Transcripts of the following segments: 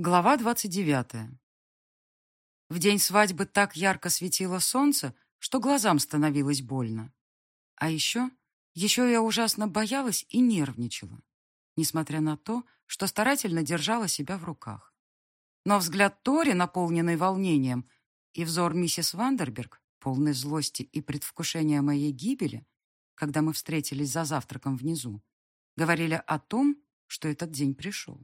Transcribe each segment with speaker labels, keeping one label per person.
Speaker 1: Глава 29. В день свадьбы так ярко светило солнце, что глазам становилось больно. А еще, еще я ужасно боялась и нервничала, несмотря на то, что старательно держала себя в руках. Но взгляд Тори, наполненный волнением, и взор миссис Вандерберг, полный злости и предвкушения моей гибели, когда мы встретились за завтраком внизу, говорили о том, что этот день пришел.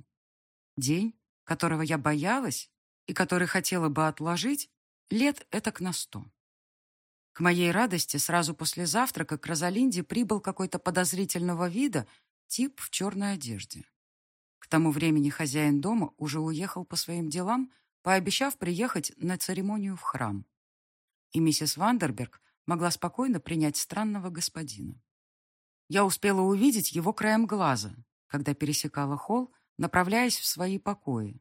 Speaker 1: День, которого я боялась и который хотела бы отложить, лет этак на сто. К моей радости сразу после завтрака к Розалинде прибыл какой-то подозрительного вида тип в черной одежде. К тому времени хозяин дома уже уехал по своим делам, пообещав приехать на церемонию в храм. И миссис Вандерберг могла спокойно принять странного господина. Я успела увидеть его краем глаза, когда пересекала холл направляясь в свои покои.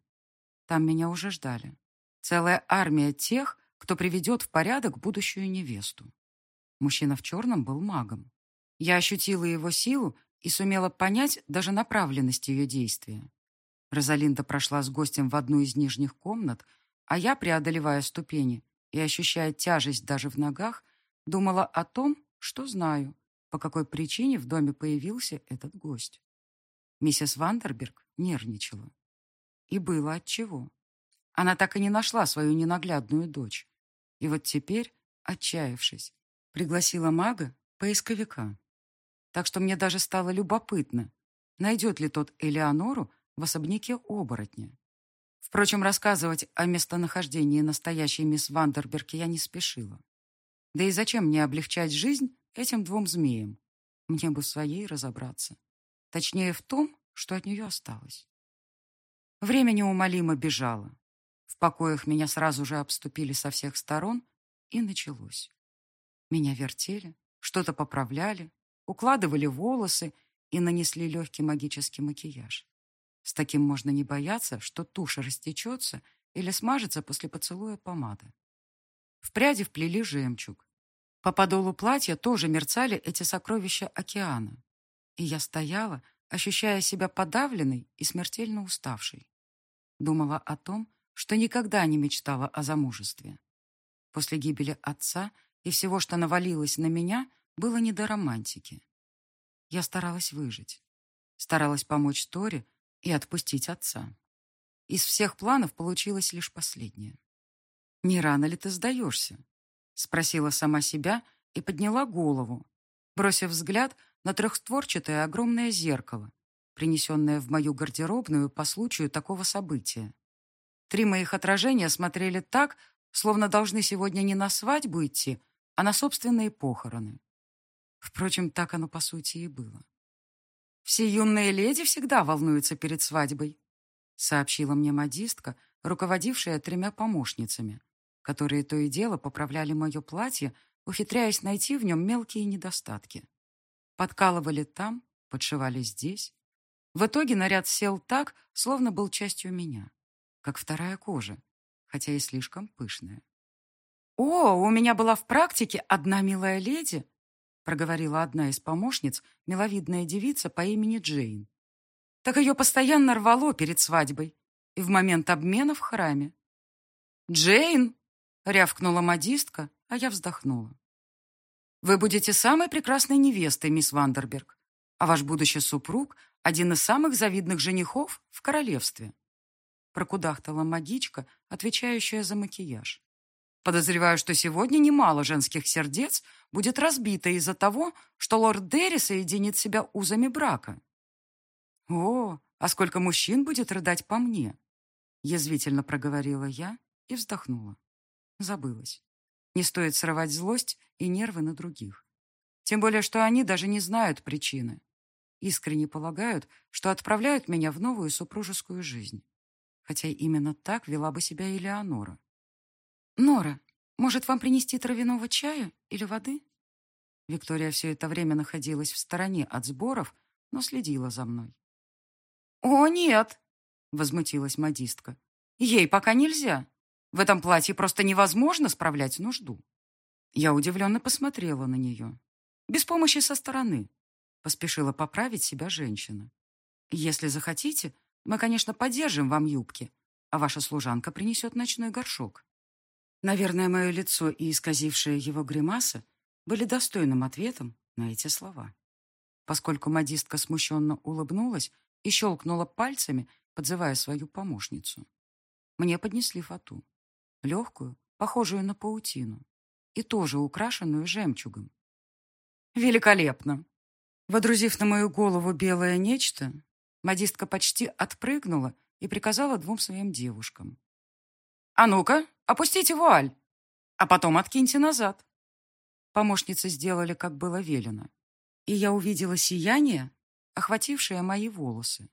Speaker 1: Там меня уже ждали. Целая армия тех, кто приведет в порядок будущую невесту. Мужчина в черном был магом. Я ощутила его силу и сумела понять даже направленность ее действия. Розалинда прошла с гостем в одну из нижних комнат, а я, преодолевая ступени и ощущая тяжесть даже в ногах, думала о том, что знаю, по какой причине в доме появился этот гость. Миссис Вандерберг нервничала. И было отчего. Она так и не нашла свою ненаглядную дочь. И вот теперь, отчаявшись, пригласила мага, поисковика. Так что мне даже стало любопытно, найдет ли тот Элеонору в особняке оборотня. Впрочем, рассказывать о местонахождении настоящей мисс Вандерберг я не спешила. Да и зачем мне облегчать жизнь этим двум змеям? Мне бы своей разобраться. Точнее, в том, что от нее осталось. Время неумолимо бежало. В покоях меня сразу же обступили со всех сторон, и началось. Меня вертели, что-то поправляли, укладывали волосы и нанесли легкий магический макияж. С таким можно не бояться, что тушь растечется или смажется после поцелуя помады. В пряди вплели жемчуг. По подолу платья тоже мерцали эти сокровища океана. И я стояла, ощущая себя подавленной и смертельно уставшей. Думала о том, что никогда не мечтала о замужестве. После гибели отца и всего, что навалилось на меня, было не до романтики. Я старалась выжить. Старалась помочь Торе и отпустить отца. Из всех планов получилось лишь последнее. «Не рано ли ты сдаешься?» — спросила сама себя и подняла голову, бросив взгляд на трехстворчатое огромное зеркало, принесенное в мою гардеробную по случаю такого события. Три моих отражения смотрели так, словно должны сегодня не на свадьбу идти, а на собственные похороны. Впрочем, так оно по сути и было. «Все юные леди всегда волнуются перед свадьбой», сообщила мне модистка, руководившая тремя помощницами, которые то и дело поправляли мое платье, ухитряясь найти в нем мелкие недостатки. Подкалывали там, подшивали здесь. В итоге наряд сел так, словно был частью меня, как вторая кожа, хотя и слишком пышная. «О, у меня была в практике одна милая леди», проговорила одна из помощниц, миловидная девица по имени Джейн. Так ее постоянно рвало перед свадьбой и в момент обмена в храме. «Джейн!» — рявкнула модистка, а я вздохнула. Вы будете самой прекрасной невестой, мисс Вандерберг, а ваш будущий супруг — один из самых завидных женихов в королевстве. Прокудахтала магичка, отвечающая за макияж. Подозреваю, что сегодня немало женских сердец будет разбито из-за того, что лорд Дерри соединит себя узами брака. О, а сколько мужчин будет рыдать по мне? Язвительно проговорила я и вздохнула. Забылась. Не стоит срывать злость и нервы на других. Тем более, что они даже не знают причины. Искренне полагают, что отправляют меня в новую супружескую жизнь. Хотя именно так вела бы себя Элеонора. «Нора, может, вам принести травяного чая или воды?» Виктория все это время находилась в стороне от сборов, но следила за мной. «О, нет!» — возмутилась модистка. «Ей пока нельзя. В этом платье просто невозможно справлять нужду. Я удивленно посмотрела на нее. Без помощи со стороны. Поспешила поправить себя женщина. Если захотите, мы, конечно, поддержим вам юбки. а ваша служанка принесет ночной горшок. Наверное, мое лицо и исказившая его гримаса были достойным ответом на эти слова. Поскольку модистка смущенно улыбнулась и щелкнула пальцами, подзывая свою помощницу. Мне поднесли фату. Легкую, похожую на паутину. И тоже украшенную жемчугом. Великолепно! Водрузив на мою голову белое нечто, модистка почти отпрыгнула и приказала двум своим девушкам. «А ну-ка, опустите вуаль, а потом откиньте назад». Помощницы сделали, как было велено, и я увидела сияние, охватившее мои волосы.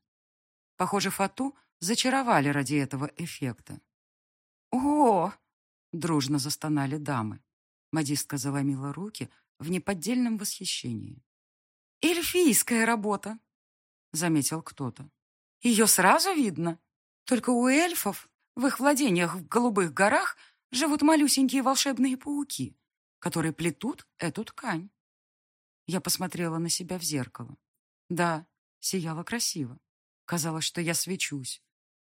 Speaker 1: Похоже, фату зачаровали ради этого эффекта. «О!» — дружно застонали дамы. Модистка заломила руки в неподдельном восхищении. «Эльфийская работа!» — заметил кто-то. «Ее сразу видно. Только у эльфов в их владениях в Голубых горах живут малюсенькие волшебные пауки, которые плетут эту ткань». Я посмотрела на себя в зеркало. Да, сияла красиво. Казалось, что я свечусь.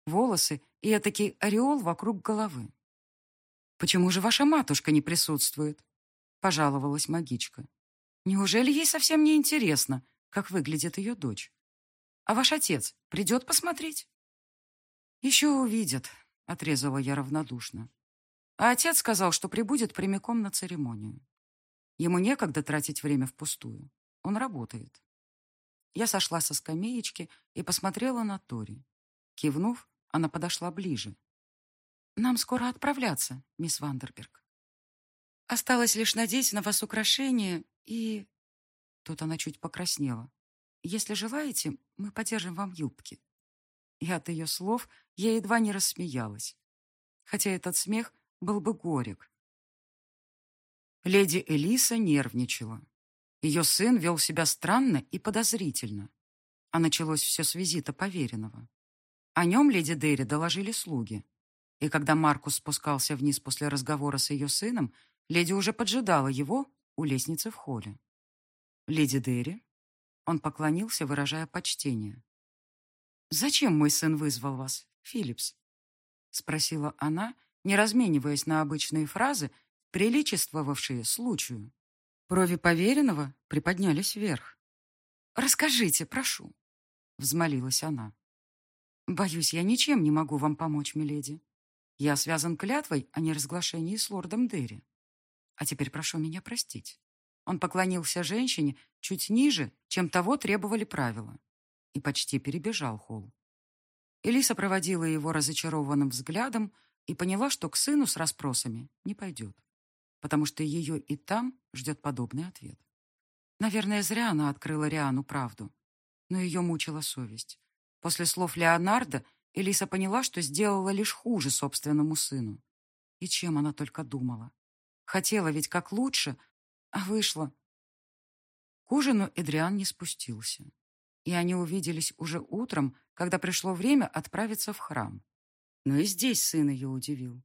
Speaker 1: Волосы и этакий ореол вокруг головы. «Почему же ваша матушка не присутствует?» — пожаловалась магичка. «Неужели ей совсем не интересно, как выглядит ее дочь? А ваш отец придет посмотреть?» «Еще увидят», — отрезала я равнодушно. А отец сказал, что прибудет прямиком на церемонию. Ему некогда тратить время впустую. Он работает. Я сошла со скамеечки и посмотрела на Тори. Кивнув, она подошла ближе. «Нам скоро отправляться, мисс Вандерберг. Осталось лишь надеть на вас украшения и...» Тут она чуть покраснела. «Если желаете, мы подержим вам юбки». И от ее слов я едва не рассмеялась. Хотя этот смех был бы горек. Леди Элиса нервничала. Ее сын вел себя странно и подозрительно. А началось все с визита поверенного. О нем леди Дерри доложили слуги. И когда Маркус спускался вниз после разговора с ее сыном, леди уже поджидала его у лестницы в холле. «Леди Дерри?» Он поклонился, выражая почтение. «Зачем мой сын вызвал вас, Филлипс?» Спросила она, не размениваясь на обычные фразы, приличествовавшие случаю. Брови поверенного приподнялись вверх. «Расскажите, прошу», — взмолилась она. «Боюсь, я ничем не могу вам помочь, миледи. Я связан клятвой о неразглашении с лордом Дерри. А теперь прошу меня простить». Он поклонился женщине чуть ниже, чем того требовали правила, и почти перебежал холл. Элиса проводила его разочарованным взглядом и поняла, что к сыну с расспросами не пойдет потому что ее и там ждет подобный ответ. Наверное, зря она открыла Риану правду, но ее мучила совесть. После слов Леонардо Элиса поняла, что сделала лишь хуже собственному сыну. И чем она только думала. Хотела ведь как лучше, а вышло. К ужину Эдриан не спустился. И они увиделись уже утром, когда пришло время отправиться в храм. Но и здесь сын ее удивил.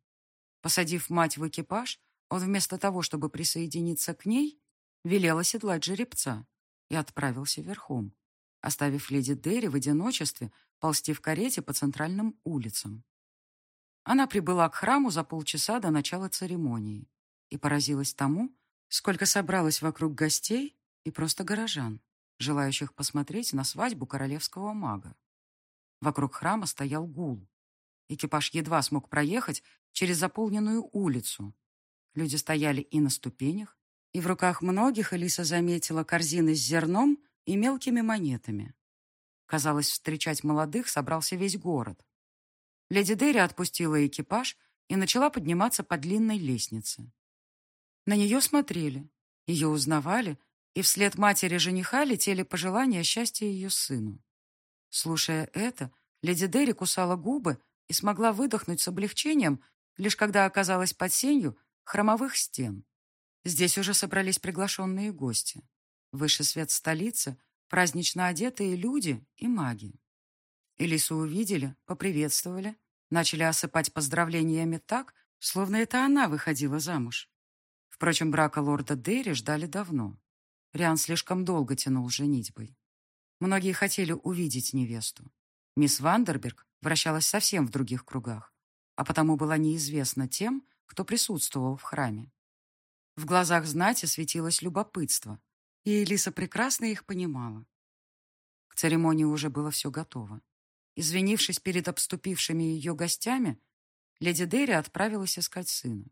Speaker 1: Посадив мать в экипаж, он вместо того, чтобы присоединиться к ней, велел оседлать жеребца и отправился верхом, оставив леди Дерри в одиночестве ползти в карете по центральным улицам. Она прибыла к храму за полчаса до начала церемонии и поразилась тому, сколько собралось вокруг гостей и просто горожан, желающих посмотреть на свадьбу королевского мага. Вокруг храма стоял гул. Экипаж едва смог проехать через заполненную улицу, Люди стояли и на ступенях, и в руках многих Элиса заметила корзины с зерном и мелкими монетами. Казалось, встречать молодых собрался весь город. Леди Дерри отпустила экипаж и начала подниматься по длинной лестнице. На нее смотрели, ее узнавали, и вслед матери жениха летели пожелания счастья ее сыну. Слушая это, леди Дерри кусала губы и смогла выдохнуть с облегчением, лишь когда оказалась под сенью хромовых стен. Здесь уже собрались приглашенные гости. Выше свет столицы, празднично одетые люди и маги. Элису увидели, поприветствовали, начали осыпать поздравлениями так, словно это она выходила замуж. Впрочем, брака лорда Дерри ждали давно. Риан слишком долго тянул женитьбой. Многие хотели увидеть невесту. Мисс Вандерберг вращалась совсем в других кругах. а потому была неизвестна тем, кто присутствовал в храме. В глазах знати светилось любопытство, и Элиса прекрасно их понимала. К церемонии уже было все готово. Извинившись перед обступившими ее гостями, леди Дерри отправилась искать сына.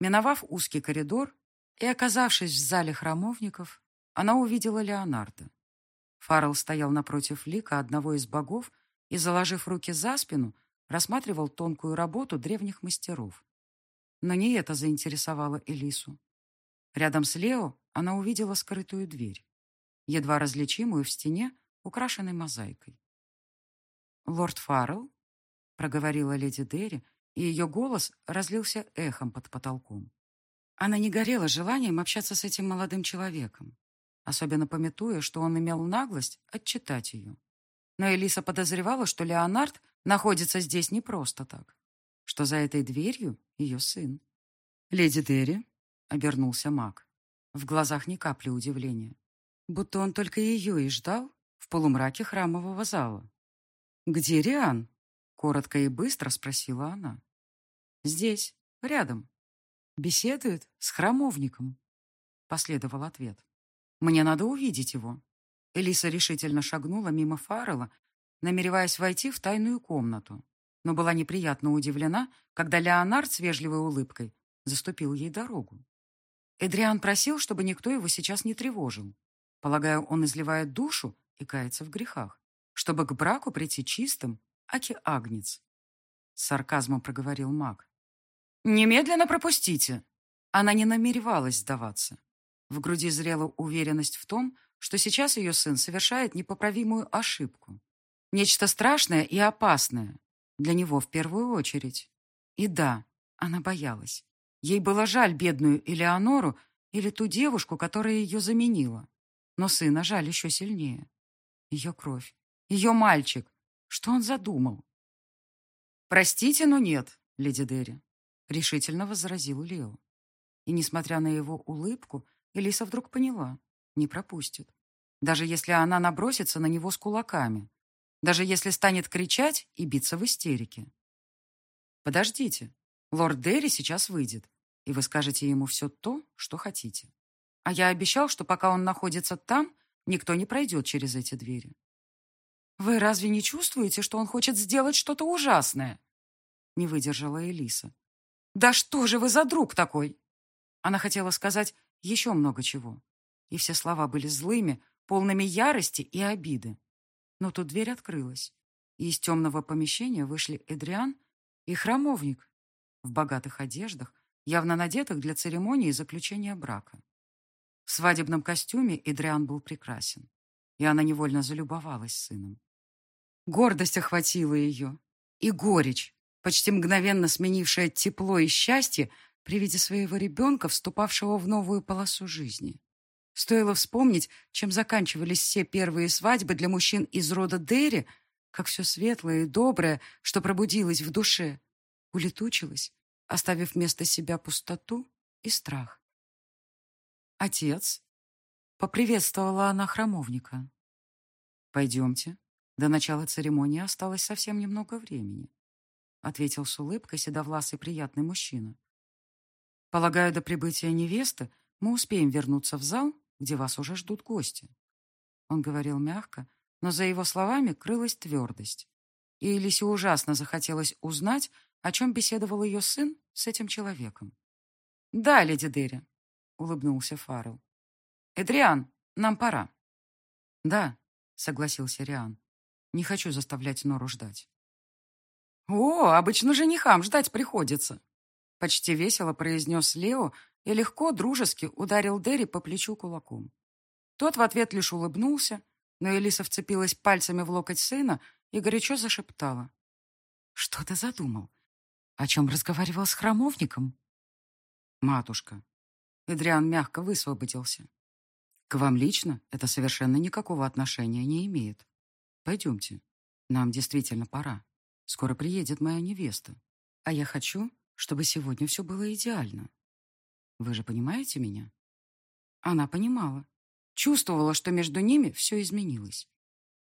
Speaker 1: Миновав узкий коридор и оказавшись в зале храмовников, она увидела Леонардо. Фаррелл стоял напротив лика одного из богов и, заложив руки за спину, рассматривал тонкую работу древних мастеров. Но не это заинтересовало Элису. Рядом с Лео она увидела скрытую дверь, едва различимую в стене, украшенной мозаикой. «Лорд Фаррелл?» — проговорила леди Дерри, и ее голос разлился эхом под потолком. Она не горела желанием общаться с этим молодым человеком, особенно пометуя, что он имел наглость отчитать ее. Но Элиса подозревала, что Леонард находится здесь не просто так, что за этой дверью ее сын. «Леди Дерри», — обернулся маг, в глазах ни капли удивления, будто он только ее и ждал в полумраке храмового зала. «Где Риан?» — коротко и быстро спросила она. «Здесь, рядом. Беседует с храмовником», — последовал ответ. «Мне надо увидеть его». Элиса решительно шагнула мимо Фаррелла, намереваясь войти в тайную комнату, но была неприятно удивлена, когда Леонард с вежливой улыбкой заступил ей дорогу. Эдриан просил, чтобы никто его сейчас не тревожил. Полагаю, он изливает душу и кается в грехах, чтобы к браку прийти чистым, аки агнец. С сарказмом проговорил маг. «Немедленно пропустите!» Она не намеревалась сдаваться. В груди зрела уверенность в том, что сейчас ее сын совершает непоправимую ошибку. Нечто страшное и опасное. Для него в первую очередь. И да, она боялась. Ей было жаль бедную Элеонору или ту девушку, которая ее заменила. Но сына жаль еще сильнее. Ее кровь. Ее мальчик. Что он задумал? «Простите, но нет, леди Дерри», — решительно возразил Лео. И, несмотря на его улыбку, Элиса вдруг поняла — не пропустит. Даже если она набросится на него с кулаками. Даже если станет кричать и биться в истерике. Подождите, лорд Дерри сейчас выйдет, и вы скажете ему все то, что хотите. А я обещал, что пока он находится там, никто не пройдет через эти двери. Вы разве не чувствуете, что он хочет сделать что-то ужасное? Не выдержала Элиса. Да что же вы за друг такой? Она хотела сказать еще много чего. И все слова были злыми, полными ярости и обиды. Но тут дверь открылась, и из темного помещения вышли Эдриан и храмовник в богатых одеждах, явно надетых для церемонии заключения брака. В свадебном костюме Эдриан был прекрасен, и она невольно залюбовалась сыном. Гордость охватила ее, и горечь, почти мгновенно сменившая тепло и счастье при виде своего ребенка, вступавшего в новую полосу жизни. Стоило вспомнить, чем заканчивались все первые свадьбы для мужчин из рода Дерри, как все светлое и доброе, что пробудилось в душе, улетучилось, оставив вместо себя пустоту и страх. «Отец», — поприветствовала она храмовника. «Пойдемте. До начала церемонии осталось совсем немного времени», — ответил с улыбкой седовласый приятный мужчина. «Полагаю, до прибытия невесты мы успеем вернуться в зал где вас уже ждут гости. Он говорил мягко, но за его словами крылась твердость. И Элисе ужасно захотелось узнать, о чем беседовал ее сын с этим человеком. «Да, леди Дерри», — улыбнулся Фаррелл. «Эдриан, нам пора». «Да», — согласился Риан. «Не хочу заставлять Нору ждать». «О, обычно женихам ждать приходится», — почти весело произнес Лео, и легко, дружески ударил Дерри по плечу кулаком. Тот в ответ лишь улыбнулся, но Элиса вцепилась пальцами в локоть сына и горячо зашептала. «Что ты задумал? О чем разговаривал с храмовником?» «Матушка». Эдриан мягко высвободился. «К вам лично это совершенно никакого отношения не имеет. Пойдемте. Нам действительно пора. Скоро приедет моя невеста. А я хочу, чтобы сегодня все было идеально. Вы же понимаете меня?» Она понимала. Чувствовала, что между ними все изменилось.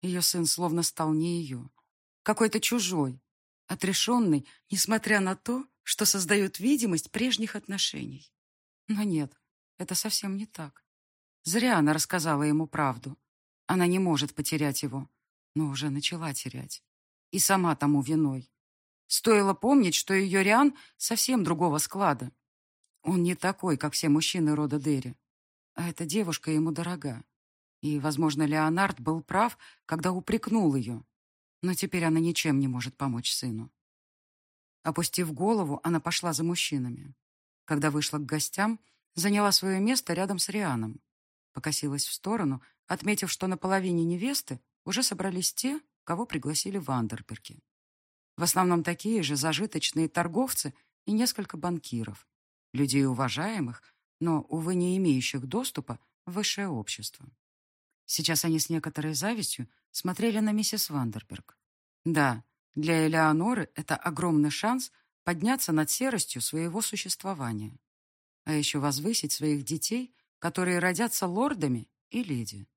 Speaker 1: Ее сын словно стал не ее. Какой-то чужой. Отрешенный, несмотря на то, что создает видимость прежних отношений. Но нет, это совсем не так. Зря она рассказала ему правду. Она не может потерять его, но уже начала терять. И сама тому виной. Стоило помнить, что ее Риан совсем другого склада. Он не такой, как все мужчины рода Дерри. А эта девушка ему дорога. И, возможно, Леонард был прав, когда упрекнул ее. Но теперь она ничем не может помочь сыну. Опустив голову, она пошла за мужчинами. Когда вышла к гостям, заняла свое место рядом с Рианом. Покосилась в сторону, отметив, что на половине невесты уже собрались те, кого пригласили в Андерберге. В основном такие же зажиточные торговцы и несколько банкиров, людей уважаемых, но, увы, не имеющих доступа в высшее общество. Сейчас они с некоторой завистью смотрели на миссис Вандерберг. Да, для Элеоноры это огромный шанс подняться над серостью своего существования, а еще возвысить своих детей, которые родятся лордами и леди.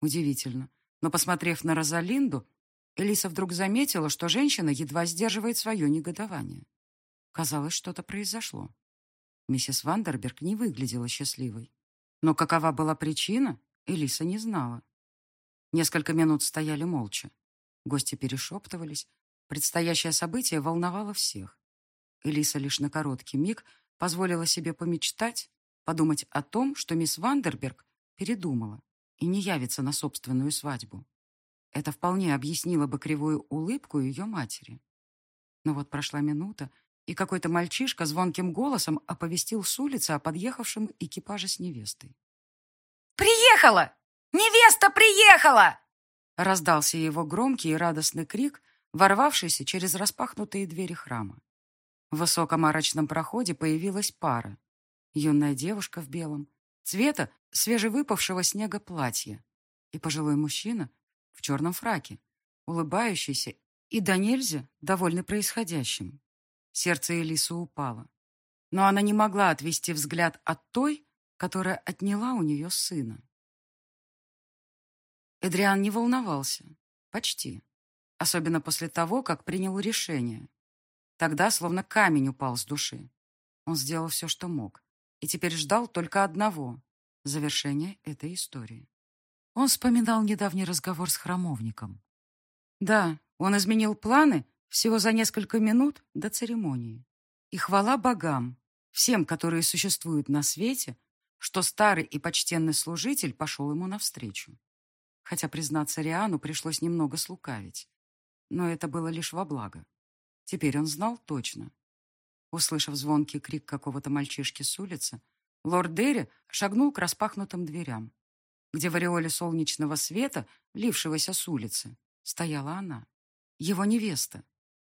Speaker 1: Удивительно, но, посмотрев на Розалинду, Элиса вдруг заметила, что женщина едва сдерживает свое негодование. Казалось, что-то произошло. Миссис Вандерберг не выглядела счастливой. Но какова была причина, Элиса не знала. Несколько минут стояли молча. Гости перешептывались. Предстоящее событие волновало всех. Элиса лишь на короткий миг позволила себе помечтать, подумать о том, что мисс Вандерберг передумала и не явится на собственную свадьбу. Это вполне объяснило бы кривую улыбку ее матери. Но вот прошла минута, и какой-то мальчишка звонким голосом оповестил с улицы о подъехавшем экипаже с невестой.
Speaker 2: «Приехала! Невеста приехала!»
Speaker 1: Раздался его громкий и радостный крик, ворвавшийся через распахнутые двери храма. В высоком арочном проходе появилась пара. Юная девушка в белом, цвета свежевыпавшего снега платья, и пожилой мужчина в черном фраке, улыбающийся и до нельзя довольный происходящим. Сердце Элисы упало. Но она не могла отвести взгляд от той, которая отняла у нее сына. Эдриан не волновался. Почти. Особенно после того, как принял решение. Тогда словно камень упал с души. Он сделал все, что мог. И теперь ждал только одного — завершения этой истории. Он вспоминал недавний разговор с храмовником. Да, он изменил планы всего за несколько минут до церемонии. И хвала богам, всем, которые существуют на свете, что старый и почтенный служитель пошел ему навстречу. Хотя, признаться, Риану пришлось немного слукавить. Но это было лишь во благо. Теперь он знал точно. Услышав звонкий крик какого-то мальчишки с улицы, лорд Дерри шагнул к распахнутым дверям где в ореоле солнечного света, лившегося с улицы, стояла она, его невеста,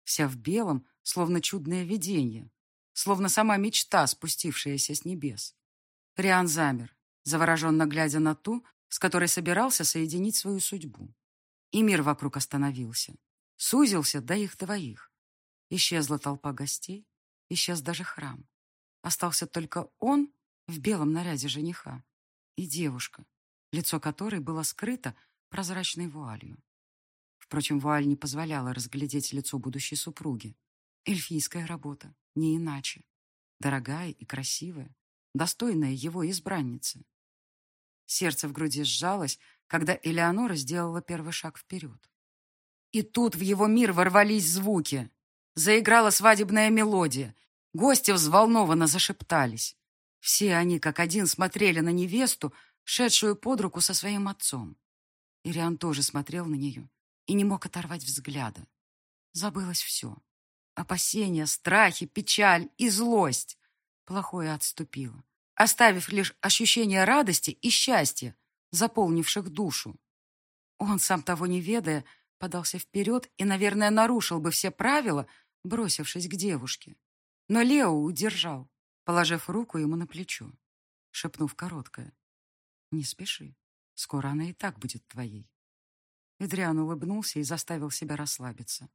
Speaker 1: вся в белом, словно чудное видение, словно сама мечта, спустившаяся с небес. Риан замер, завороженно глядя на ту, с которой собирался соединить свою судьбу. И мир вокруг остановился, сузился до их двоих. Исчезла толпа гостей, исчез даже храм. Остался только он в белом наряде жениха и девушка, лицо которой было скрыто прозрачной вуалью. Впрочем, вуаль не позволяла разглядеть лицо будущей супруги. Эльфийская работа, не иначе. Дорогая и красивая, достойная его избранницы. Сердце в груди сжалось, когда Элеонора сделала первый шаг вперед. И тут в его мир ворвались звуки. Заиграла свадебная мелодия. Гости взволнованно зашептались. Все они, как один, смотрели на невесту, шедшую под руку со своим отцом. Ириан тоже смотрел на нее и не мог оторвать взгляда. Забылось все. Опасения, страхи, печаль и злость. Плохое отступило, оставив лишь ощущение радости и счастья, заполнивших душу. Он, сам того не ведая, подался вперед и, наверное, нарушил бы все правила, бросившись к девушке. Но Лео удержал, положив руку ему на плечо, шепнув короткое. Не спеши. Скоро она и так будет твоей. Эдриан улыбнулся и заставил себя расслабиться.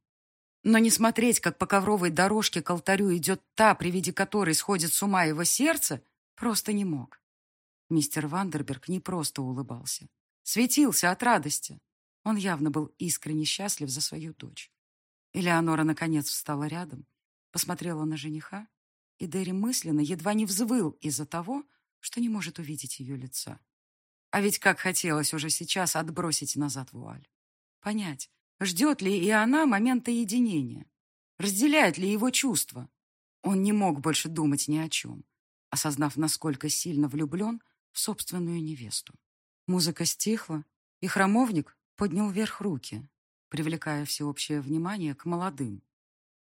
Speaker 1: Но не смотреть, как по ковровой дорожке к алтарю идет та, при виде которой сходит с ума его сердце, просто не мог. Мистер Вандерберг не просто улыбался. Светился от радости. Он явно был искренне счастлив за свою дочь. Элеонора, наконец, встала рядом, посмотрела на жениха, и Дерри мысленно едва не взвыл из-за того, что не может увидеть ее лица. А ведь как хотелось уже сейчас отбросить назад вуаль. Понять, ждет ли и она момента единения, разделяет ли его чувства. Он не мог больше думать ни о чем, осознав, насколько сильно влюблен в собственную невесту. Музыка стихла, и храмовник поднял вверх руки, привлекая всеобщее внимание к молодым.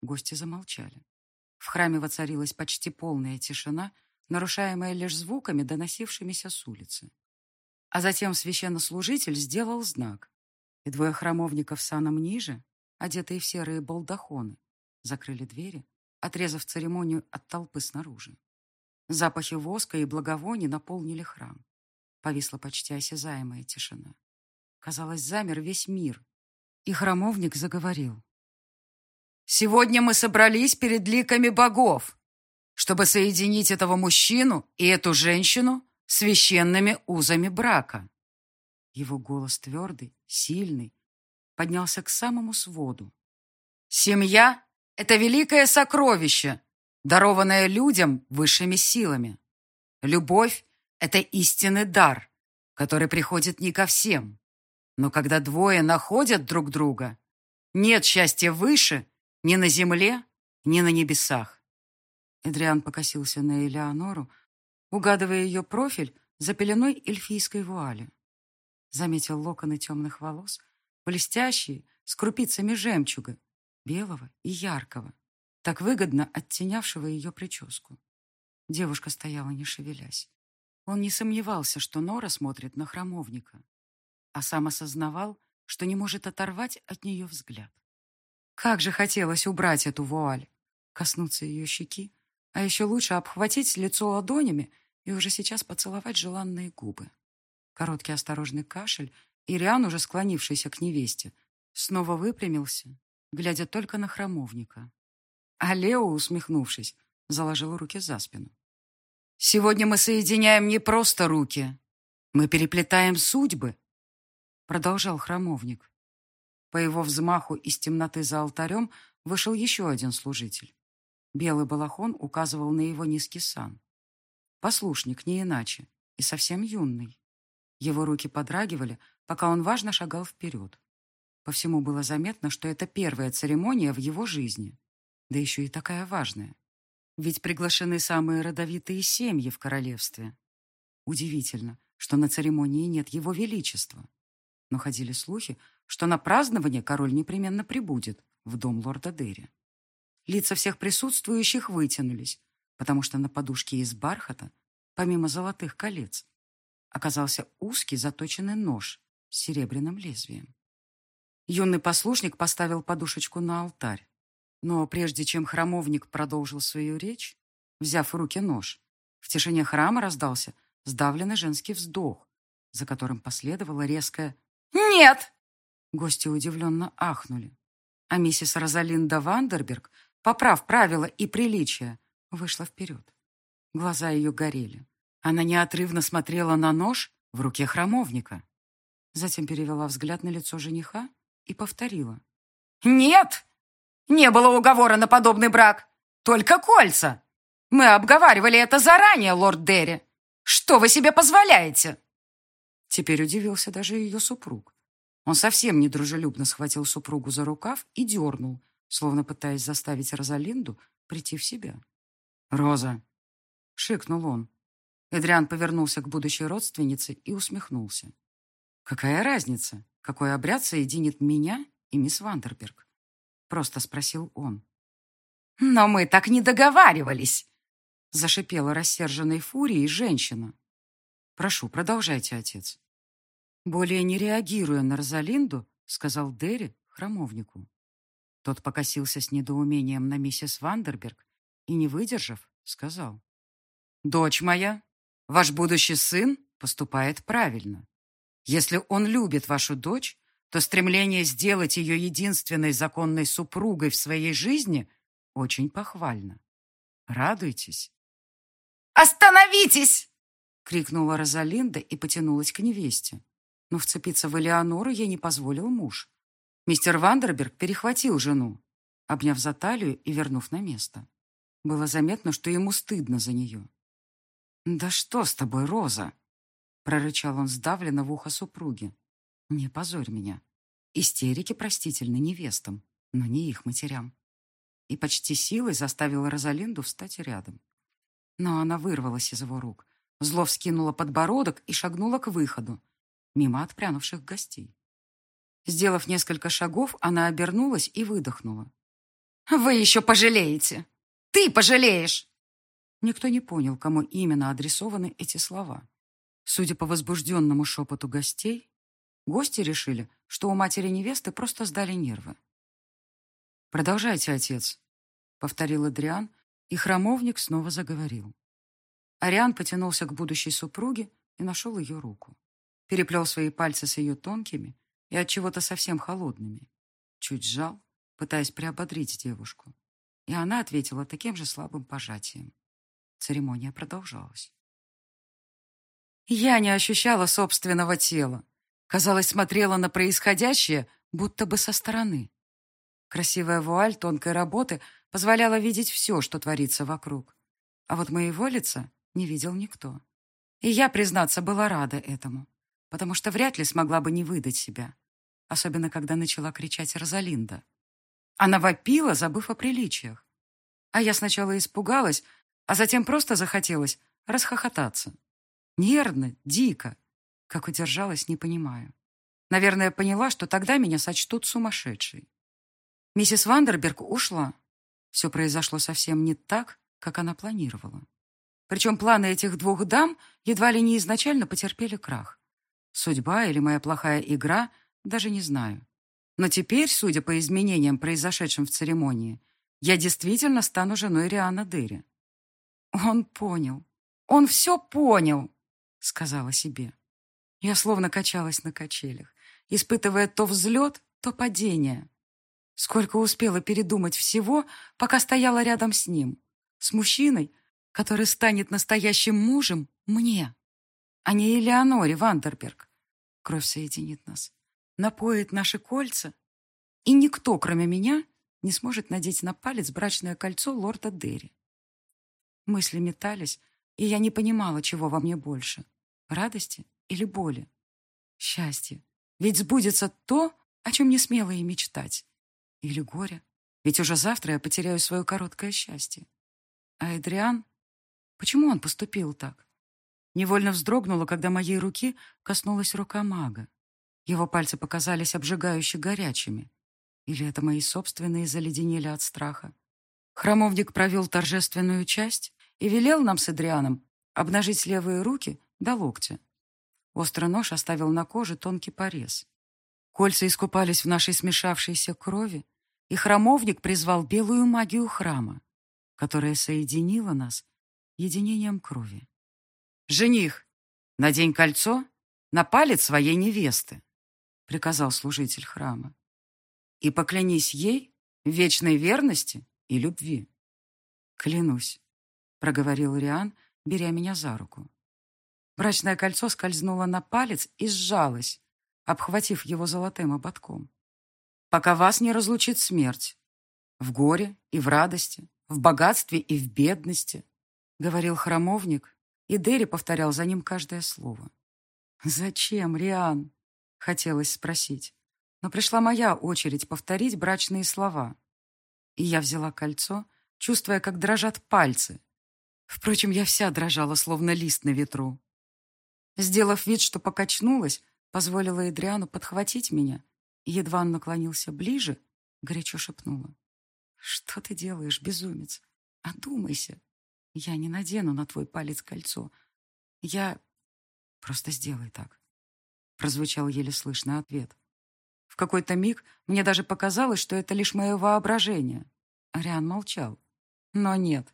Speaker 1: Гости замолчали. В храме воцарилась почти полная тишина, нарушаемая лишь звуками, доносившимися с улицы. А затем священнослужитель сделал знак, и двое храмовников саном ниже, одетые в серые балдахоны, закрыли двери, отрезав церемонию от толпы снаружи. Запахи воска и благовоний наполнили храм. Повисла почти осязаемая тишина. Казалось, замер весь мир. И храмовник заговорил. «Сегодня мы собрались перед ликами богов, чтобы соединить этого мужчину и эту женщину священными узами брака». Его голос твердый, сильный, поднялся к самому своду. «Семья — это великое сокровище, дарованное людям высшими силами. Любовь — это истинный дар, который приходит не ко всем. Но когда двое находят друг друга, нет счастья выше ни на земле, ни на небесах. Эдриан покосился на Элеонору, угадывая ее профиль за пеленой эльфийской вуали. Заметил локоны темных волос, блестящие, с крупицами жемчуга, белого и яркого, так выгодно оттенявшего ее прическу. Девушка стояла, не шевелясь. Он не сомневался, что Нора смотрит на храмовника а сам осознавал, что не может оторвать от нее взгляд. Как же хотелось убрать эту вуаль, коснуться ее щеки, а еще лучше обхватить лицо ладонями и уже сейчас поцеловать желанные губы. Короткий осторожный кашель, и Риан, уже склонившийся к невесте, снова выпрямился, глядя только на храмовника. А Лео, усмехнувшись, заложил руки за спину. «Сегодня мы соединяем не просто руки. Мы переплетаем судьбы продолжал храмовник. По его взмаху из темноты за алтарем вышел еще один служитель. Белый балахон указывал на его низкий сан. Послушник, не иначе, и совсем юный. Его руки подрагивали, пока он важно шагал вперед. По всему было заметно, что это первая церемония в его жизни, да еще и такая важная. Ведь приглашены самые родовитые семьи в королевстве. Удивительно, что на церемонии нет его величества но ходили слухи, что на празднование король непременно прибудет в дом лорда Дерри. Лица всех присутствующих вытянулись, потому что на подушке из бархата, помимо золотых колец, оказался узкий заточенный нож с серебряным лезвием. Юный послушник поставил подушечку на алтарь, но прежде чем храмовник продолжил свою речь, взяв в руки нож, в тишине храма раздался сдавленный женский вздох, за которым последовало резкое
Speaker 2: «Нет!»
Speaker 1: Гости удивленно ахнули. А миссис Розалинда Вандерберг, поправ правила и приличия, вышла вперед. Глаза ее горели. Она неотрывно смотрела на нож в руке храмовника. Затем перевела взгляд на лицо жениха и повторила.
Speaker 2: «Нет! Не было уговора на подобный брак. Только кольца. Мы обговаривали это заранее, лорд Дерри. Что вы себе позволяете?»
Speaker 1: Теперь удивился даже ее супруг. Он совсем недружелюбно схватил супругу за рукав и дернул, словно пытаясь заставить Розалинду прийти в себя. «Роза!» — шикнул он. Эдриан повернулся к будущей родственнице и усмехнулся. «Какая разница, какой обряд соединит меня и мисс Вандерберг?» — просто спросил он.
Speaker 2: «Но мы так не договаривались!»
Speaker 1: — зашипела рассерженной фурией женщина. Прошу, продолжайте, отец. Более не реагируя на Розалинду, сказал Дерри храмовнику. Тот покосился с недоумением на миссис Вандерберг и, не выдержав, сказал. «Дочь моя, ваш будущий сын поступает правильно. Если он любит вашу дочь, то стремление сделать ее единственной законной супругой в своей жизни очень похвально. Радуйтесь».
Speaker 2: «Остановитесь!»
Speaker 1: крикнула Розалинда и потянулась к невесте. Но вцепиться в Элеонору ей не позволил муж. Мистер Вандерберг перехватил жену обняв за талию и вернув на место. Было заметно, что ему стыдно за нее. «Да что с тобой, Роза?» прорычал он сдавленно в ухо супруги. «Не позорь меня. Истерики простительны невестам, но не их матерям». И почти силой заставила Розалинду встать рядом. Но она вырвалась из его рук, зло вскинула подбородок и шагнула к выходу, мимо отпрянувших гостей. Сделав несколько шагов, она обернулась и выдохнула.
Speaker 2: «Вы еще пожалеете! Ты пожалеешь!»
Speaker 1: Никто не понял, кому именно адресованы эти слова. Судя по возбужденному шепоту гостей, гости решили, что у матери невесты просто сдали нервы. «Продолжайте, отец», — повторил Адриан, и храмовник снова заговорил. Ариан потянулся к будущей супруге и нашел ее руку. Переплел свои пальцы с ее тонкими и от чего-то совсем холодными. Чуть сжал, пытаясь приободрить девушку. И она ответила таким же слабым пожатием. Церемония продолжалась. Я не ощущала собственного тела. Казалось, смотрела на происходящее, будто бы со стороны. Красивая вуаль тонкой работы позволяла видеть все, что творится вокруг. А вот моего лица не видел никто. И я, признаться, была рада этому, потому что вряд ли смогла бы не выдать себя, особенно когда начала кричать Розалинда. Она вопила, забыв о приличиях. А я сначала испугалась, а затем просто захотелось расхохотаться. Нервно, дико. Как удержалась, не понимаю. Наверное, поняла, что тогда меня сочтут сумасшедшей. Миссис Вандерберг ушла. Все произошло совсем не так, как она планировала. Причем планы этих двух дам едва ли не изначально потерпели крах. Судьба или моя плохая игра, даже не знаю. Но теперь, судя по изменениям, произошедшим в церемонии, я действительно стану женой Риана Дерри. Он понял. Он все понял, сказала себе. Я словно качалась на качелях, испытывая то взлет, то падение. Сколько успела передумать всего, пока стояла рядом с ним, с мужчиной, который станет настоящим мужем мне, а не Элеоноре Вандерберг. Кровь соединит нас, напоит наши кольца, и никто, кроме меня, не сможет надеть на палец брачное кольцо лорда Дерри. Мысли метались, и я не понимала, чего во мне больше — радости или боли. Счастье. Ведь сбудется то, о чем не смела и мечтать. Или горе. Ведь уже завтра я потеряю свое короткое счастье. А Эдриан Почему он поступил так? Невольно вздрогнула, когда моей руки коснулась рука мага. Его пальцы показались обжигающе горячими. Или это мои собственные заледенели от страха? Храмовник провел торжественную часть и велел нам с Эдрианом обнажить левые руки до локтя. Острый нож оставил на коже тонкий порез. Кольца искупались в нашей смешавшейся крови, и храмовник призвал белую магию храма, которая соединила нас единением крови. «Жених, надень кольцо на палец своей невесты», — приказал служитель храма. «И поклянись ей в вечной верности и любви». «Клянусь», — проговорил Риан, беря меня за руку. Брачное кольцо скользнуло на палец и сжалось, обхватив его золотым ободком. «Пока вас не разлучит смерть. В горе и в радости, в богатстве и в бедности, — говорил храмовник, и Дерри повторял за ним каждое слово. «Зачем, Риан?» — хотелось спросить. Но пришла моя очередь повторить брачные слова. И я взяла кольцо, чувствуя, как дрожат пальцы. Впрочем, я вся дрожала, словно лист на ветру. Сделав вид, что покачнулась, позволила Эдриану подхватить меня, едва он наклонился ближе, горячо шепнула. «Что ты делаешь, безумец? Одумайся!» Я не надену на твой палец кольцо. Я... Просто сделай так. Прозвучал еле слышный ответ. В какой-то миг мне даже показалось, что это лишь мое воображение. Ариан молчал. Но нет.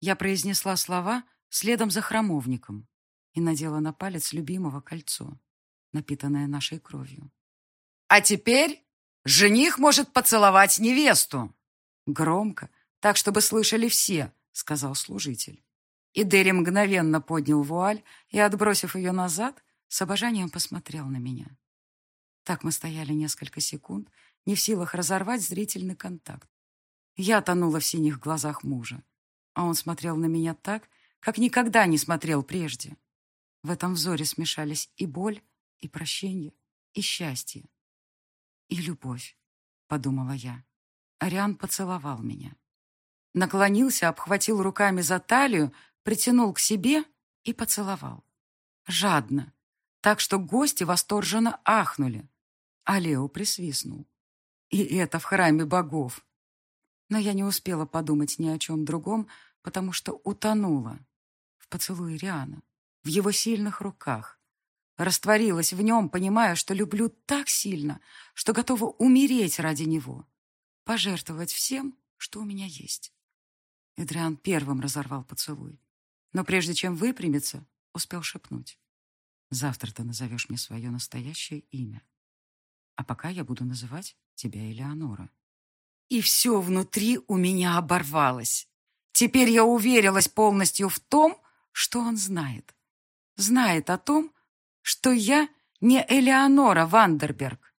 Speaker 1: Я произнесла слова следом за храмовником и надела на палец любимого кольцо, напитанное нашей кровью.
Speaker 2: «А теперь жених может поцеловать невесту!»
Speaker 1: Громко, так, чтобы слышали все, сказал служитель. И Дерри мгновенно поднял вуаль и, отбросив ее назад, с обожанием посмотрел на меня. Так мы стояли несколько секунд, не в силах разорвать зрительный контакт. Я тонула в синих глазах мужа, а он смотрел на меня так, как никогда не смотрел прежде. В этом взоре смешались и боль, и прощение, и счастье, и любовь, подумала я. Ариан поцеловал меня. Наклонился, обхватил руками за талию, притянул к себе и поцеловал. Жадно, так что гости восторженно ахнули, а Лео присвистнул. И это в храме богов. Но я не успела подумать ни о чем другом, потому что утонула в поцелуе Риана, в его сильных руках. Растворилась в нем, понимая, что люблю так сильно, что готова умереть ради него, пожертвовать всем, что у меня есть. Эдриан первым разорвал поцелуй, но прежде чем выпрямиться, успел шепнуть. «Завтра ты назовешь мне свое настоящее имя, а пока я буду называть тебя Элеонора». И все внутри у меня оборвалось. Теперь я уверилась полностью в том, что он знает. Знает о том, что я не Элеонора Вандерберг.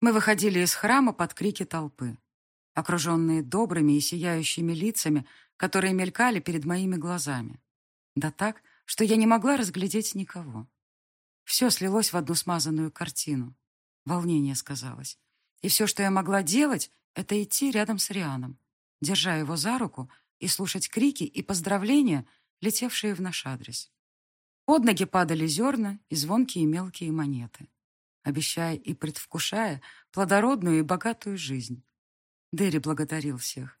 Speaker 1: Мы выходили из храма под крики толпы, окруженные добрыми и сияющими лицами, которые мелькали перед моими глазами. Да так, что я не могла разглядеть никого. Все слилось в одну смазанную картину. Волнение сказалось. И все, что я могла делать, это идти рядом с Рианом, держа его за руку и слушать крики и поздравления, летевшие в наш адрес. Под ноги падали зерна и звонкие мелкие монеты, обещая и предвкушая плодородную и богатую жизнь. Дерри благодарил всех.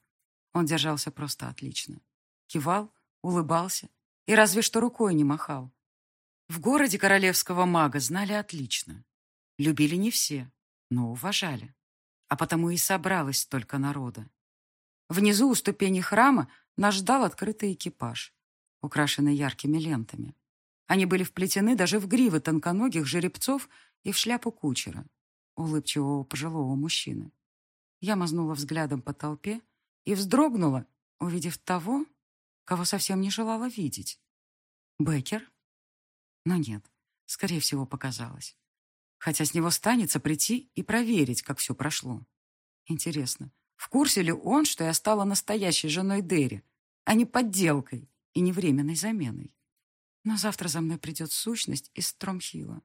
Speaker 1: Он держался просто отлично. Кивал, улыбался и разве что рукой не махал. В городе королевского мага знали отлично. Любили не все, но уважали а потому и собралось столько народа. Внизу у ступени храма нас ждал открытый экипаж, украшенный яркими лентами. Они были вплетены даже в гривы тонконогих жеребцов и в шляпу кучера, улыбчивого пожилого мужчины. Я мазнула взглядом по толпе и вздрогнула, увидев того, кого совсем не желала видеть. Беккер? Но нет, скорее всего, показалось хотя с него станется прийти и проверить, как все прошло. Интересно, в курсе ли он, что я стала настоящей женой Дерри, а не подделкой и не временной заменой? Но завтра за мной придет сущность из Стромхила.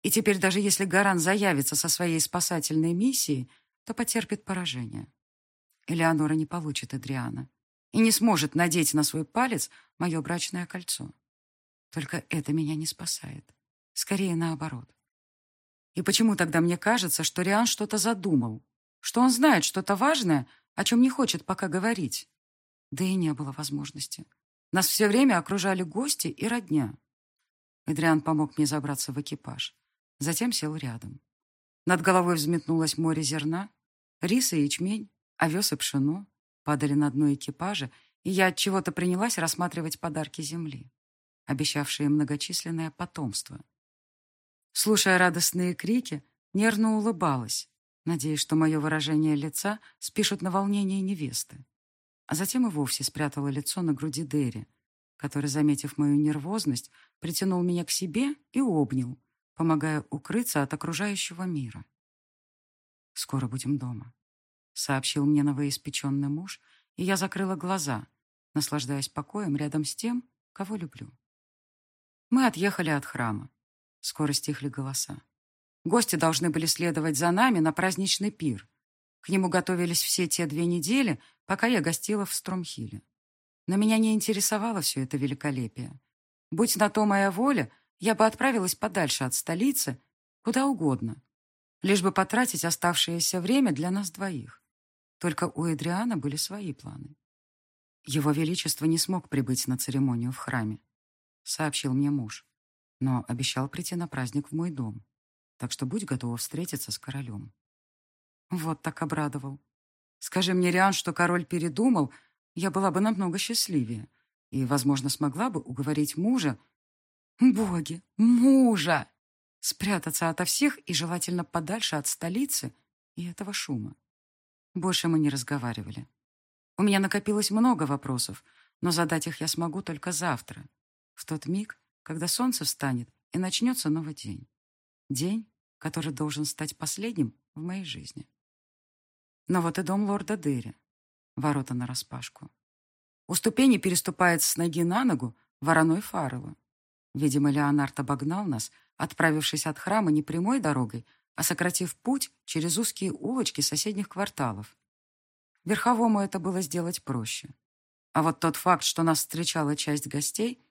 Speaker 1: И теперь даже если Гаран заявится со своей спасательной миссией, то потерпит поражение. Элеонора не получит Адриана и не сможет надеть на свой палец мое брачное кольцо. Только это меня не спасает. Скорее наоборот. И почему тогда мне кажется, что Риан что-то задумал? Что он знает что-то важное, о чем не хочет пока говорить? Да и не было возможности. Нас все время окружали гости и родня. Эдриан помог мне забраться в экипаж. Затем сел рядом. Над головой взметнулось море зерна. Рис и ячмень, овес и пшено падали на дно экипажа, и я от чего-то принялась рассматривать подарки земли, обещавшие многочисленное потомство. Слушая радостные крики, нервно улыбалась, надеясь, что мое выражение лица спишут на волнение невесты. А затем и вовсе спрятала лицо на груди Дерри, который, заметив мою нервозность, притянул меня к себе и обнял, помогая укрыться от окружающего мира. «Скоро будем дома», — сообщил мне новоиспеченный муж, и я закрыла глаза, наслаждаясь покоем рядом с тем, кого люблю. Мы отъехали от храма. Скоро стихли голоса. Гости должны были следовать за нами на праздничный пир. К нему готовились все те две недели, пока я гостила в Стромхиле. Но меня не интересовало все это великолепие. Будь на то моя воля, я бы отправилась подальше от столицы, куда угодно, лишь бы потратить оставшееся время для нас двоих. Только у Эдриана были свои планы. Его Величество не смог прибыть на церемонию в храме, сообщил мне муж но обещал прийти на праздник в мой дом. Так что будь готова встретиться с королем. Вот так обрадовал. Скажи мне, Риан, что король передумал, я была бы намного счастливее и, возможно, смогла бы уговорить мужа... Боги, мужа! Спрятаться ото всех и желательно подальше от столицы и этого шума. Больше мы не разговаривали. У меня накопилось много вопросов, но задать их я смогу только завтра, в тот миг, когда солнце встанет и начнется новый день. День, который должен стать последним в моей жизни. Но вот и дом лорда Дерри. Ворота нараспашку. У ступени переступает с ноги на ногу вороной Фаррелла. Видимо, Леонард обогнал нас, отправившись от храма не прямой дорогой, а сократив путь через узкие улочки соседних кварталов. Верховому это было сделать проще. А вот тот факт, что нас встречала часть гостей,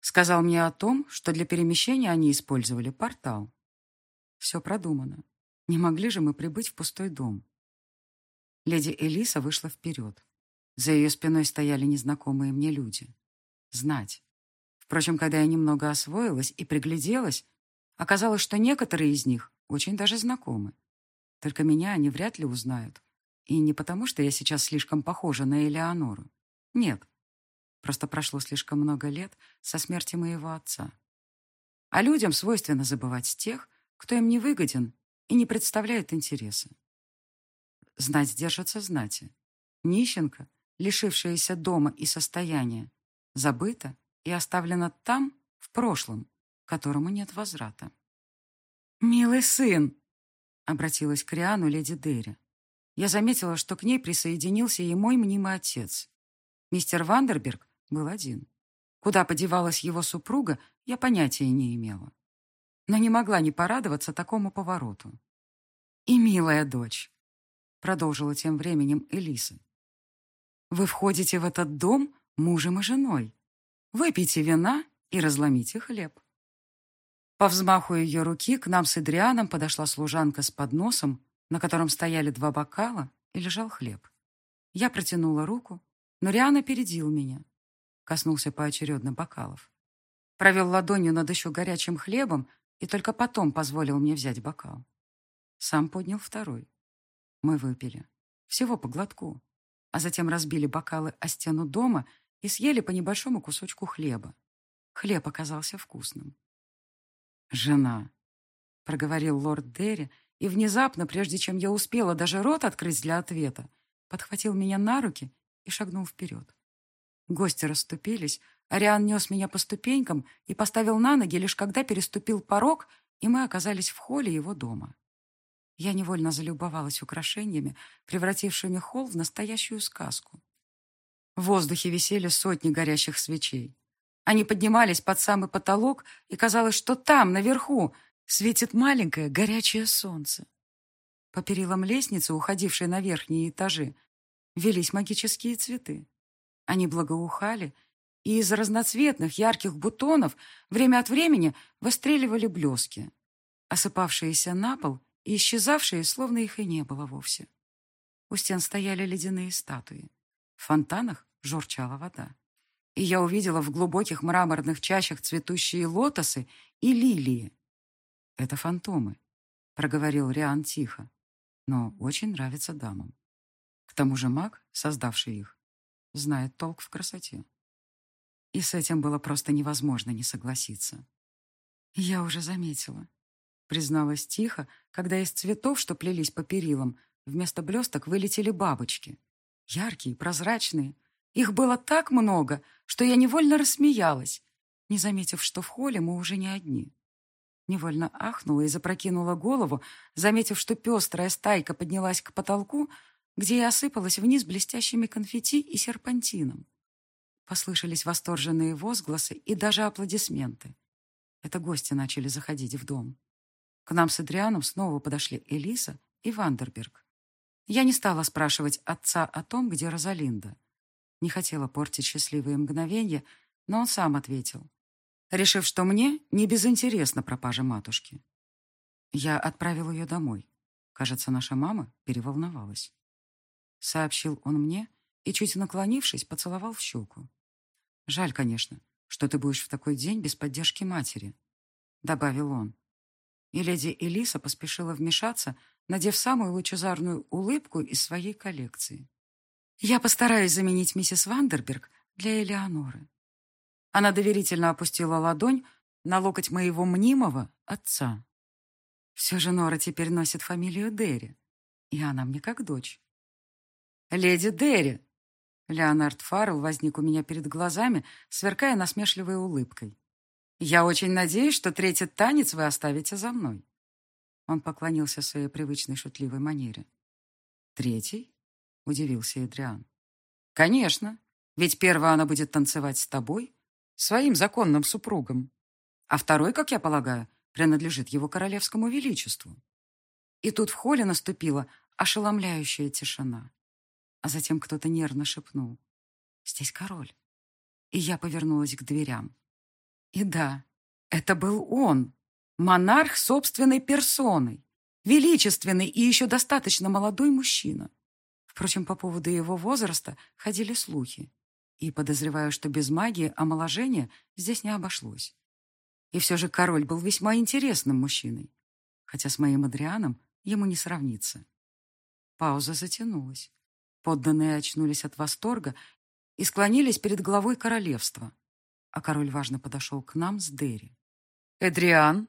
Speaker 1: сказал мне о том, что для перемещения они использовали портал. Все продумано. Не могли же мы прибыть в пустой дом. Леди Элиса вышла вперед. За ее спиной стояли незнакомые мне люди. Знать. Впрочем, когда я немного освоилась и пригляделась, оказалось, что некоторые из них очень даже знакомы. Только меня они вряд ли узнают. И не потому, что я сейчас слишком похожа на Элеонору. Нет. Просто прошло слишком много лет со смерти моего отца. А людям свойственно забывать тех, кто им не выгоден и не представляет интереса. Знать держится знати. Нищенка, лишившаяся дома и состояния, забыта и оставлена там, в прошлом, которому нет возврата. «Милый сын!» — обратилась к Риану леди Дерри. Я заметила, что к ней присоединился и мой мнимый отец. Мистер Вандерберг был один. Куда подевалась его супруга, я понятия не имела. Но не могла не порадоваться такому повороту. «И милая дочь», — продолжила тем временем Элиса. «Вы входите в этот дом мужем и женой. Выпейте вина и разломите хлеб». По взмаху ее руки к нам с Идрианом подошла служанка с подносом, на котором стояли два бокала и лежал хлеб. Я протянула руку, но Риан опередил меня. Коснулся поочередно бокалов. Провел ладонью над еще горячим хлебом и только потом позволил мне взять бокал. Сам поднял второй. Мы выпили. Всего по глотку. А затем разбили бокалы о стену дома и съели по небольшому кусочку хлеба. Хлеб оказался вкусным. «Жена», — проговорил лорд Дерри, и внезапно, прежде чем я успела даже рот открыть для ответа, подхватил меня на руки и шагнул вперед. Гости расступились, Ариан нес меня по ступенькам и поставил на ноги, лишь когда переступил порог, и мы оказались в холле его дома. Я невольно залюбовалась украшениями, превратившими холл в настоящую сказку. В воздухе висели сотни горящих свечей. Они поднимались под самый потолок, и казалось, что там, наверху, светит маленькое горячее солнце. По перилам лестницы, уходившей на верхние этажи, велись магические цветы. Они благоухали, и из разноцветных ярких бутонов время от времени выстреливали блески, осыпавшиеся на пол и исчезавшие, словно их и не было вовсе. У стен стояли ледяные статуи. В фонтанах журчала вода. И я увидела в глубоких мраморных чащах цветущие лотосы и лилии. «Это фантомы», — проговорил Риан тихо, но очень нравится дамам. К тому же маг, создавший их, знает толк в красоте. И с этим было просто невозможно не согласиться. «Я уже заметила», — призналась тихо, когда из цветов, что плелись по перилам, вместо блесток вылетели бабочки. Яркие, прозрачные. Их было так много, что я невольно рассмеялась, не заметив, что в холле мы уже не одни. Невольно ахнула и запрокинула голову, заметив, что пестрая стайка поднялась к потолку, где я осыпалась вниз блестящими конфетти и серпантином. Послышались восторженные возгласы и даже аплодисменты. Это гости начали заходить в дом. К нам с Адрианом снова подошли Элиса и Вандерберг. Я не стала спрашивать отца о том, где Розалинда. Не хотела портить счастливые мгновения, но он сам ответил, решив, что мне не безинтересна пропажа матушки. Я отправил ее домой. Кажется, наша мама переволновалась. Сообщил он мне и, чуть наклонившись, поцеловал в щеку. «Жаль, конечно, что ты будешь в такой день без поддержки матери», — добавил он. И леди Элиса поспешила вмешаться, надев самую лучезарную улыбку из своей коллекции. «Я постараюсь заменить миссис Вандерберг для Элеоноры». Она доверительно опустила ладонь на локоть моего мнимого отца. Все же Нора теперь носит фамилию Дерри, и она мне как дочь. «Леди Дерри!» Леонард Фаррелл возник у меня перед глазами, сверкая насмешливой улыбкой. «Я очень надеюсь, что третий танец вы оставите за мной». Он поклонился своей привычной шутливой манере. Третий? Удивился Эдриан. Конечно, ведь первая она будет танцевать с тобой, своим законным супругом. А второй, как я полагаю, принадлежит его королевскому величеству. И тут в холле наступила ошеломляющая тишина. А затем кто-то нервно шепнул. «Здесь король». И я повернулась к дверям. И да, это был он, монарх собственной персоной, величественный и еще достаточно молодой мужчина. Впрочем, по поводу его возраста ходили слухи. И подозреваю, что без магии омоложения здесь не обошлось. И все же король был весьма интересным мужчиной, хотя с моим Адрианом ему не сравнится. Пауза затянулась. Подданные очнулись от восторга и склонились перед главой королевства, а король важно подошел к нам с Дерри. «Эдриан!»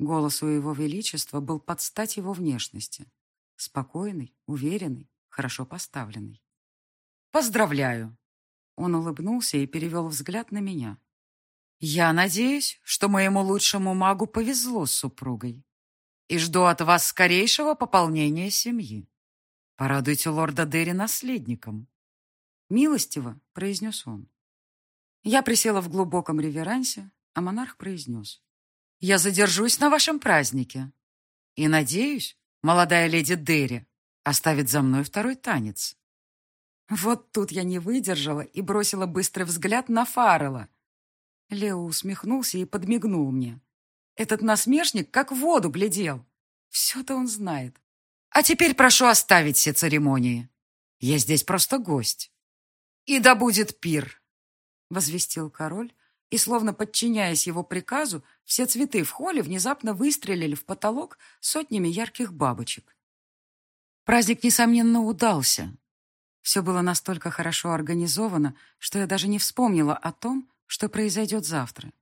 Speaker 1: Голос у его величества был под стать его внешности. Спокойный, уверенный, хорошо поставленный. «Поздравляю!» Он улыбнулся и перевел взгляд на меня. «Я надеюсь, что моему лучшему магу повезло с супругой. И жду от вас скорейшего пополнения семьи. Порадуйте лорда Дерри наследником». «Милостиво», — произнес он. Я присела в глубоком реверансе, а монарх произнес. «Я задержусь на вашем празднике. И, надеюсь, молодая леди Дерри оставит за мной второй танец». Вот тут я не выдержала и бросила быстрый взгляд на Фаррелла. Лео усмехнулся и подмигнул мне. Этот насмешник как в воду глядел. Все-то он знает. А теперь прошу оставить все церемонии. Я здесь просто гость. И да будет пир, возвестил король, и, словно подчиняясь его приказу, все цветы в холле внезапно выстрелили в потолок сотнями ярких бабочек. Праздник, несомненно, удался, все было настолько хорошо организовано, что я даже не вспомнила о том, что произойдет завтра.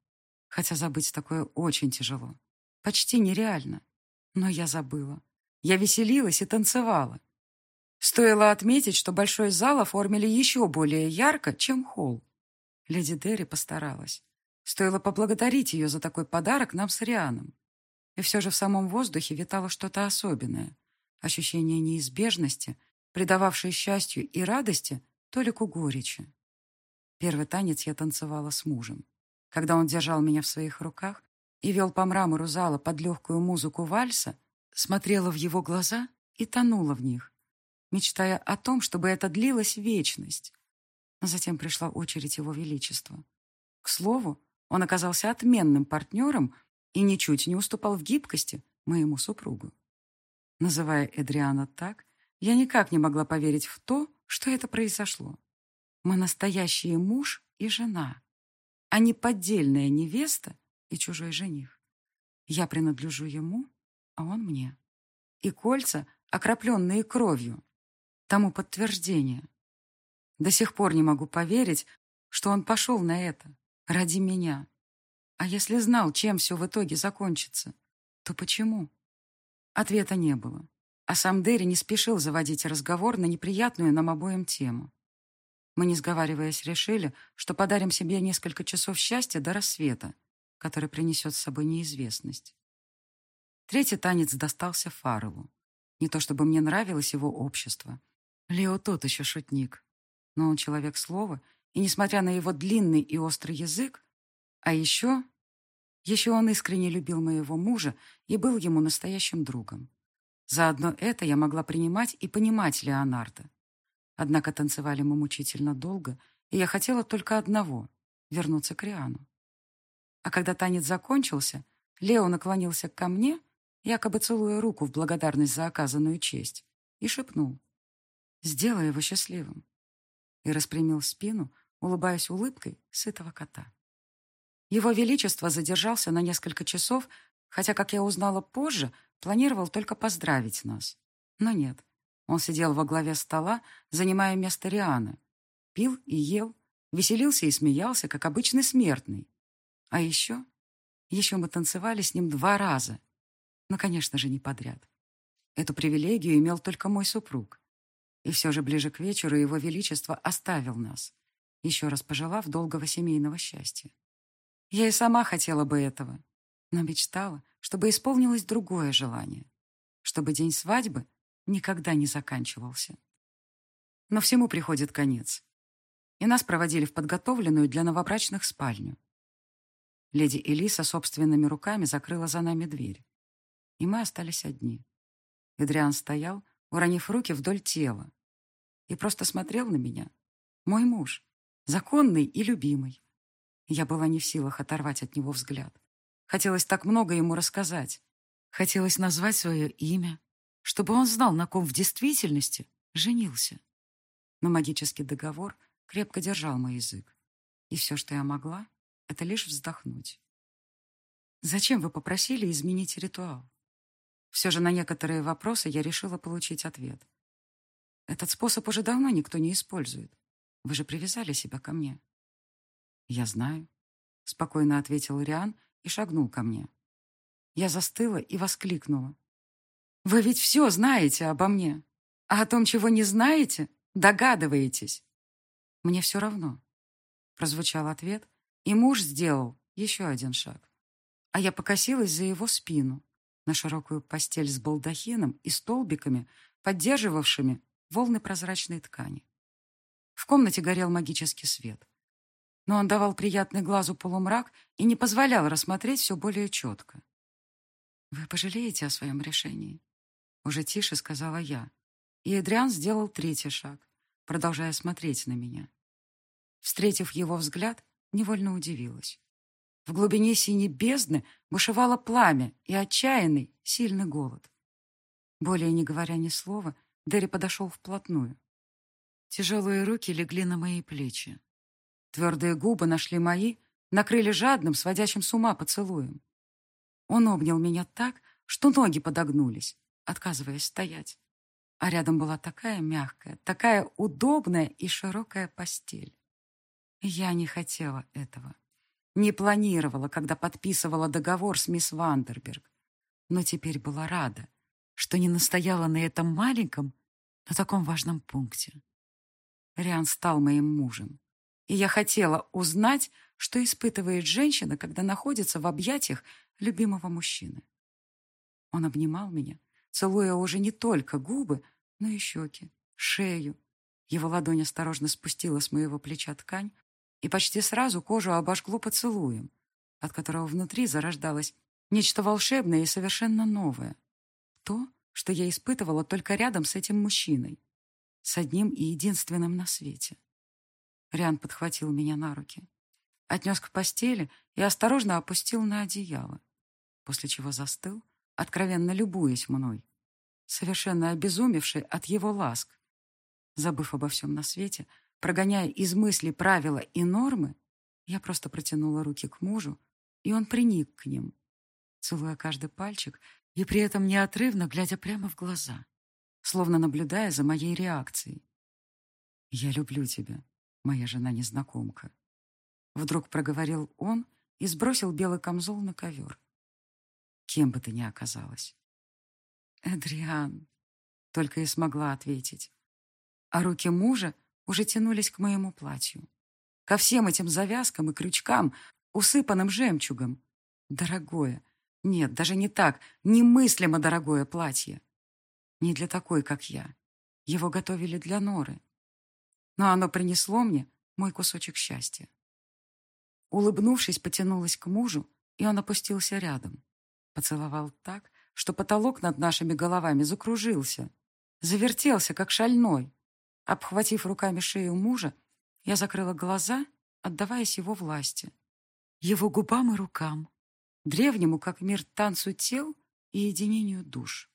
Speaker 1: Хотя забыть такое очень тяжело. Почти нереально. Но я забыла. Я веселилась и танцевала. Стоило отметить, что большой зал оформили еще более ярко, чем холл. Леди Дерри постаралась. Стоило поблагодарить ее за такой подарок нам с Рианом. И все же в самом воздухе витало что-то особенное. Ощущение неизбежности — придававшей счастью и радости толику горечи. Первый танец я танцевала с мужем. Когда он держал меня в своих руках и вел по мрамору зала под легкую музыку вальса, смотрела в его глаза и тонула в них, мечтая о том, чтобы это длилось вечность. Но затем пришла очередь его величества. К слову, он оказался отменным партнером и ничуть не уступал в гибкости моему супругу. Называя Эдриана так, я никак не могла поверить в то, что это произошло. Мы настоящие муж и жена, а не поддельная невеста и чужой жених. Я принадлежу ему, а он мне. И кольца, окропленные кровью, тому подтверждение. До сих пор не могу поверить, что он пошел на это ради меня. А если знал, чем все в итоге закончится, то почему? Ответа не было а сам Дерри не спешил заводить разговор на неприятную нам обоим тему. Мы, не сговариваясь, решили, что подарим себе несколько часов счастья до рассвета, который принесет с собой неизвестность. Третий танец достался Фарреллу. Не то чтобы мне нравилось его общество. Лео тот еще шутник. Но он человек слова, и, несмотря на его длинный и острый язык, а еще... Еще он искренне любил моего мужа и был ему настоящим другом. Заодно это я могла принимать и понимать Леонардо. Однако танцевали мы мучительно долго, и я хотела только одного — вернуться к Риану. А когда танец закончился, Лео наклонился ко мне, якобы целуя руку в благодарность за оказанную честь, и шепнул «Сделай его счастливым» и распрямил спину, улыбаясь улыбкой сытого кота. Его Величество задержался на несколько часов, хотя, как я узнала позже, Планировал только поздравить нас. Но нет. Он сидел во главе стола, занимая место Рианы. Пил и ел, веселился и смеялся, как обычный смертный. А еще... Еще мы танцевали с ним два раза. Но, конечно же, не подряд. Эту привилегию имел только мой супруг. И все же ближе к вечеру его величество оставил нас, еще раз пожелав долгого семейного счастья. Я и сама хотела бы этого, но мечтала, чтобы исполнилось другое желание. Чтобы день свадьбы никогда не заканчивался. Но всему приходит конец. И нас проводили в подготовленную для новобрачных спальню. Леди Элиса собственными руками закрыла за нами дверь. И мы остались одни. Эдриан стоял, уронив руки вдоль тела, и просто смотрел на меня. Мой муж, законный и любимый. Я была не в силах оторвать от него взгляд. Хотелось так много ему рассказать. Хотелось назвать свое имя, чтобы он знал, на ком в действительности женился. Но магический договор крепко держал мой язык. И все, что я могла, это лишь вздохнуть. Зачем вы попросили изменить ритуал? Все же на некоторые вопросы я решила получить ответ. Этот способ уже давно никто не использует. Вы же привязали себя ко мне. Я знаю, спокойно ответил Риан и шагнул ко мне. Я застыла и воскликнула. Вы ведь все знаете обо мне. А о том, чего не знаете, догадываетесь. Мне все равно. Прозвучал ответ, и муж сделал еще один шаг. А я покосилась за его спину, на широкую постель с балдахином и столбиками, поддерживавшими волны прозрачной ткани. В комнате горел магический свет. Но он давал приятный глазу полумрак и не позволял рассмотреть все более четко. «Вы пожалеете о своем решении?» Уже тише сказала я. И Эдриан сделал третий шаг, продолжая смотреть на меня. Встретив его взгляд, невольно удивилась. В глубине синей бездны бушевало пламя и отчаянный, сильный голод. Более не говоря ни слова, Дерри подошел вплотную. Тяжелые руки легли на мои плечи. Твердые губы нашли мои, накрыли жадным, сводящим с ума поцелуем. Он обнял меня так, что ноги подогнулись, отказываясь стоять. А рядом была такая мягкая, такая удобная и широкая постель. Я не хотела этого. Не планировала, когда подписывала договор с мисс Вандерберг. Но теперь была рада, что не настояла на этом маленьком, на таком важном пункте. Риан стал моим мужем. И я хотела узнать, что испытывает женщина, когда находится в объятиях любимого мужчины. Он обнимал меня, целуя уже не только губы, но и щеки, шею. Его ладонь осторожно спустила с моего плеча ткань, и почти сразу кожу обожгло поцелуем, от которого внутри зарождалось нечто волшебное и совершенно новое. То, что я испытывала только рядом с этим мужчиной. С одним и единственным на свете. Риан подхватил меня на руки. Отнес к постели и осторожно опустил на одеяло, после чего застыл, откровенно любуясь мной, совершенно обезумевший от его ласк. Забыв обо всем на свете, прогоняя из мысли правила и нормы, я просто протянула руки к мужу, и он приник к ним, целуя каждый пальчик и при этом неотрывно глядя прямо в глаза, словно наблюдая за моей реакцией. «Я люблю тебя, моя жена-незнакомка», — вдруг проговорил он и сбросил белый камзол на ковер. «Кем бы ты ни оказалась». «Эдриан», — только и смогла ответить. А руки мужа уже тянулись к моему платью. Ко всем этим завязкам и крючкам, усыпанным жемчугом. Дорогое, нет, даже не так. Немыслимо дорогое платье. Не для такой, как я. Его готовили для Норы. Но оно принесло мне мой кусочек счастья. Улыбнувшись, потянулась к мужу, и он опустился рядом. Поцеловал так, что потолок над нашими головами закружился. Завертелся, как шальной. Обхватив руками шею мужа, я закрыла глаза, отдаваясь его власти. Его губам и рукам, древнему, как мир, танцу тел и единению душ.